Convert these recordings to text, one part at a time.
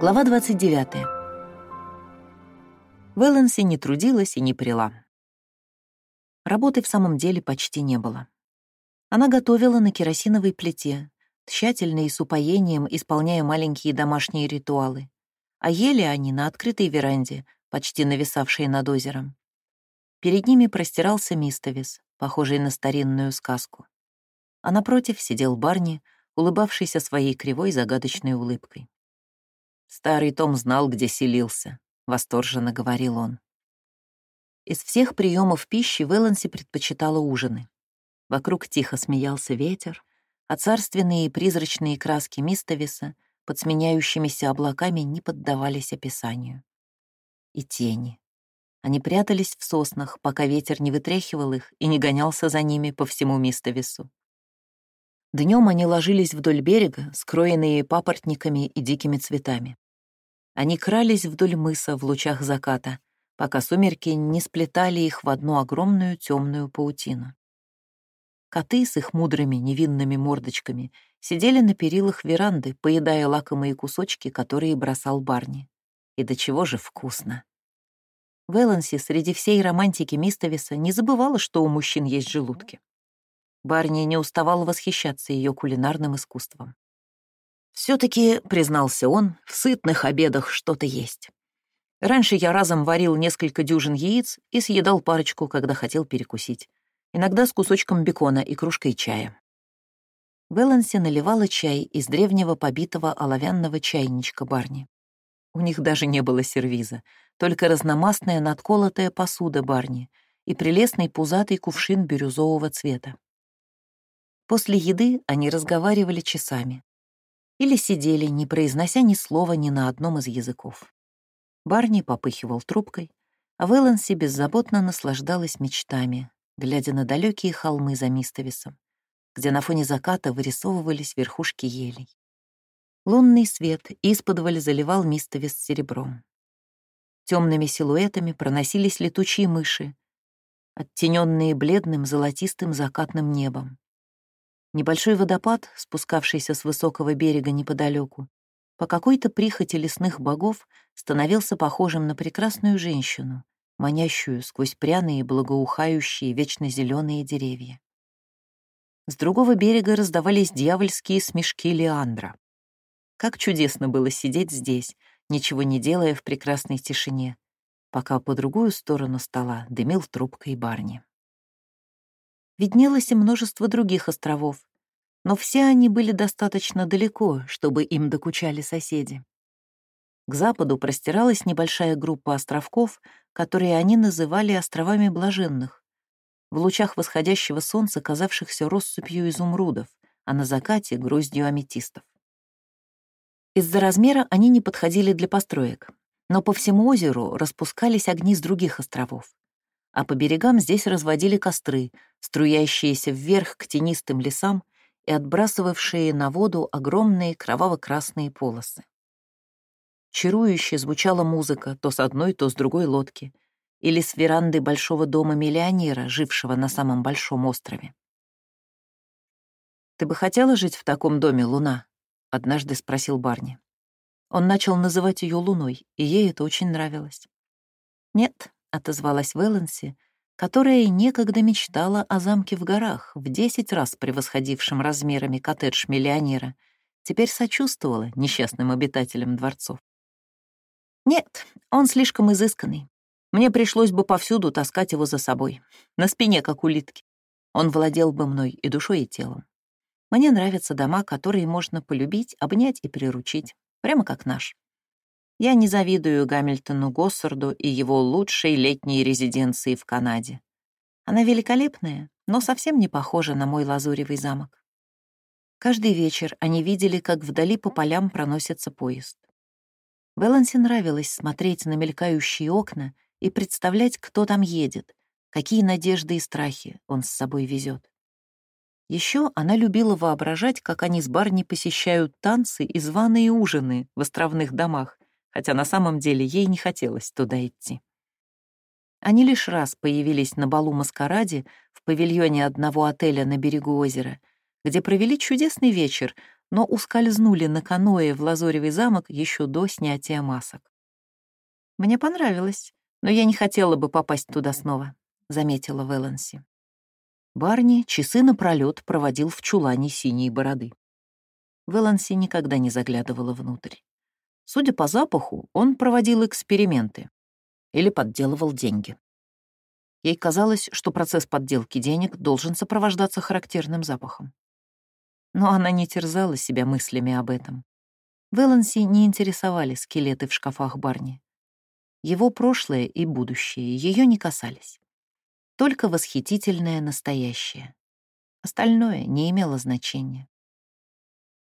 Глава 29. Вэланси не трудилась и не прила. Работы в самом деле почти не было. Она готовила на керосиновой плите, тщательно и с упоением исполняя маленькие домашние ритуалы. А ели они на открытой веранде, почти нависавшей над озером. Перед ними простирался мистовис, похожий на старинную сказку. А напротив сидел Барни, улыбавшийся своей кривой загадочной улыбкой. Старый Том знал, где селился, — восторженно говорил он. Из всех приемов пищи Вэланси предпочитала ужины. Вокруг тихо смеялся ветер, а царственные и призрачные краски Мистовиса под сменяющимися облаками не поддавались описанию. И тени. Они прятались в соснах, пока ветер не вытряхивал их и не гонялся за ними по всему Мистовису. Днем они ложились вдоль берега, скроенные папоротниками и дикими цветами. Они крались вдоль мыса в лучах заката, пока сумерки не сплетали их в одну огромную темную паутину. Коты с их мудрыми невинными мордочками сидели на перилах веранды, поедая лакомые кусочки, которые бросал Барни. И до чего же вкусно! Вэланси среди всей романтики Мистовиса не забывала, что у мужчин есть желудки. Барни не уставал восхищаться ее кулинарным искусством. Все-таки, признался он, в сытных обедах что-то есть. Раньше я разом варил несколько дюжин яиц и съедал парочку, когда хотел перекусить. Иногда с кусочком бекона и кружкой чая. Вэланси наливала чай из древнего побитого оловянного чайничка Барни. У них даже не было сервиза, только разномастная надколотая посуда Барни и прелестный пузатый кувшин бирюзового цвета. После еды они разговаривали часами. Или сидели, не произнося ни слова ни на одном из языков. Барни попыхивал трубкой, а Вэланси беззаботно наслаждалась мечтами, глядя на далекие холмы за Мистовисом, где на фоне заката вырисовывались верхушки елей. Лунный свет исподволь заливал Мистовис серебром. Темными силуэтами проносились летучие мыши, оттененные бледным золотистым закатным небом. Небольшой водопад, спускавшийся с высокого берега неподалеку, по какой-то прихоти лесных богов становился похожим на прекрасную женщину, манящую сквозь пряные, благоухающие, вечно зеленые деревья. С другого берега раздавались дьявольские смешки Леандра. Как чудесно было сидеть здесь, ничего не делая в прекрасной тишине, пока по другую сторону стола дымил трубкой барни виднелось и множество других островов, но все они были достаточно далеко, чтобы им докучали соседи. К западу простиралась небольшая группа островков, которые они называли островами блаженных, в лучах восходящего солнца казавшихся россыпью изумрудов, а на закате — груздью аметистов. Из-за размера они не подходили для построек, но по всему озеру распускались огни с других островов а по берегам здесь разводили костры, струящиеся вверх к тенистым лесам и отбрасывавшие на воду огромные кроваво-красные полосы. Чарующе звучала музыка то с одной, то с другой лодки или с веранды большого дома миллионера, жившего на самом большом острове. «Ты бы хотела жить в таком доме, Луна?» — однажды спросил Барни. Он начал называть ее Луной, и ей это очень нравилось. «Нет», — отозвалась Вэланси, которая некогда мечтала о замке в горах, в десять раз превосходившем размерами коттедж миллионера, теперь сочувствовала несчастным обитателям дворцов. «Нет, он слишком изысканный. Мне пришлось бы повсюду таскать его за собой, на спине, как улитки. Он владел бы мной и душой, и телом. Мне нравятся дома, которые можно полюбить, обнять и приручить, прямо как наш. Я не завидую Гамильтону Госсарду и его лучшей летней резиденции в Канаде. Она великолепная, но совсем не похожа на мой лазуревый замок. Каждый вечер они видели, как вдали по полям проносится поезд. Белансе нравилось смотреть на мелькающие окна и представлять, кто там едет, какие надежды и страхи он с собой везет. Еще она любила воображать, как они с Барни посещают танцы и званые ужины в островных домах, хотя на самом деле ей не хотелось туда идти. Они лишь раз появились на балу-маскараде в павильоне одного отеля на берегу озера, где провели чудесный вечер, но ускользнули на каное в Лазоревый замок еще до снятия масок. «Мне понравилось, но я не хотела бы попасть туда снова», — заметила Вэланси. Барни часы напролёт проводил в чулане синей бороды. Вэланси никогда не заглядывала внутрь. Судя по запаху, он проводил эксперименты или подделывал деньги. Ей казалось, что процесс подделки денег должен сопровождаться характерным запахом. Но она не терзала себя мыслями об этом. Вэланси не интересовали скелеты в шкафах Барни. Его прошлое и будущее ее не касались. Только восхитительное настоящее. Остальное не имело значения.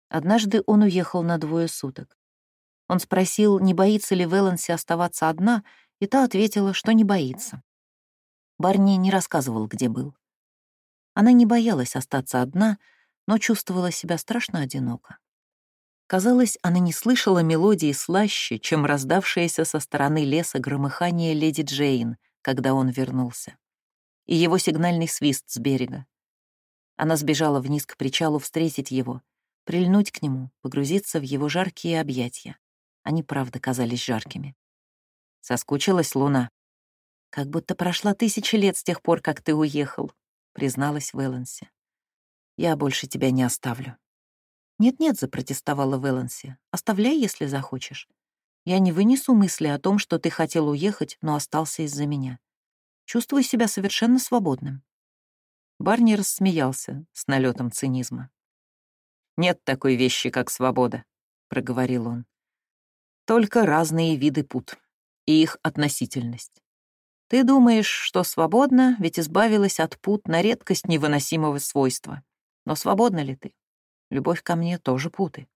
Однажды он уехал на двое суток. Он спросил, не боится ли Вэланси оставаться одна, и та ответила, что не боится. Барни не рассказывал, где был. Она не боялась остаться одна, но чувствовала себя страшно одиноко. Казалось, она не слышала мелодии слаще, чем раздавшееся со стороны леса громыхание леди Джейн, когда он вернулся, и его сигнальный свист с берега. Она сбежала вниз к причалу встретить его, прильнуть к нему, погрузиться в его жаркие объятия. Они, правда, казались жаркими. Соскучилась луна. «Как будто прошла тысяча лет с тех пор, как ты уехал», — призналась Вэланси. «Я больше тебя не оставлю». «Нет-нет», — запротестовала Вэланси, — «оставляй, если захочешь. Я не вынесу мысли о том, что ты хотел уехать, но остался из-за меня. Чувствую себя совершенно свободным». Барни рассмеялся с налетом цинизма. «Нет такой вещи, как свобода», — проговорил он только разные виды пут и их относительность. Ты думаешь, что свободна, ведь избавилась от пут на редкость невыносимого свойства. Но свободна ли ты? Любовь ко мне тоже путы.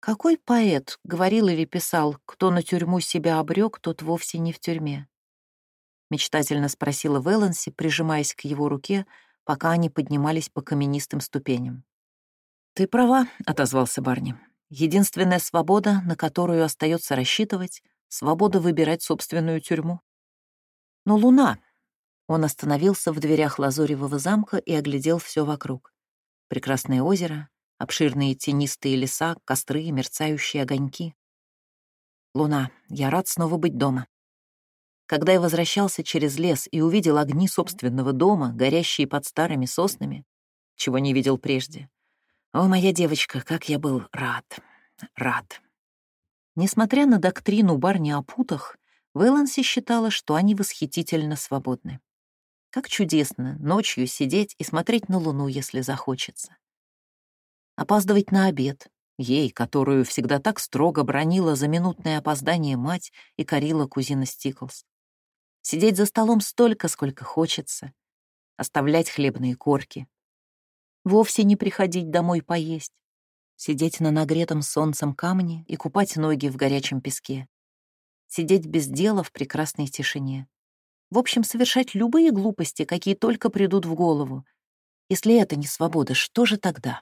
Какой поэт говорил или писал, кто на тюрьму себя обрек, тот вовсе не в тюрьме? Мечтательно спросила Вэланси, прижимаясь к его руке, пока они поднимались по каменистым ступеням. «Ты права», — отозвался Барни. Единственная свобода, на которую остается рассчитывать, свобода выбирать собственную тюрьму. Но луна. Он остановился в дверях Лазоревого замка и оглядел все вокруг. Прекрасное озеро, обширные тенистые леса, костры, мерцающие огоньки. Луна, я рад снова быть дома. Когда я возвращался через лес и увидел огни собственного дома, горящие под старыми соснами, чего не видел прежде, о, моя девочка, как я был рад, рад. Несмотря на доктрину Барни о путах, Вэланси считала, что они восхитительно свободны. Как чудесно ночью сидеть и смотреть на луну, если захочется. Опаздывать на обед, ей, которую всегда так строго бронила за минутное опоздание мать и корила кузина Стиклс. Сидеть за столом столько, сколько хочется. Оставлять хлебные корки, Вовсе не приходить домой поесть. Сидеть на нагретом солнцем камне и купать ноги в горячем песке. Сидеть без дела в прекрасной тишине. В общем, совершать любые глупости, какие только придут в голову. Если это не свобода, что же тогда?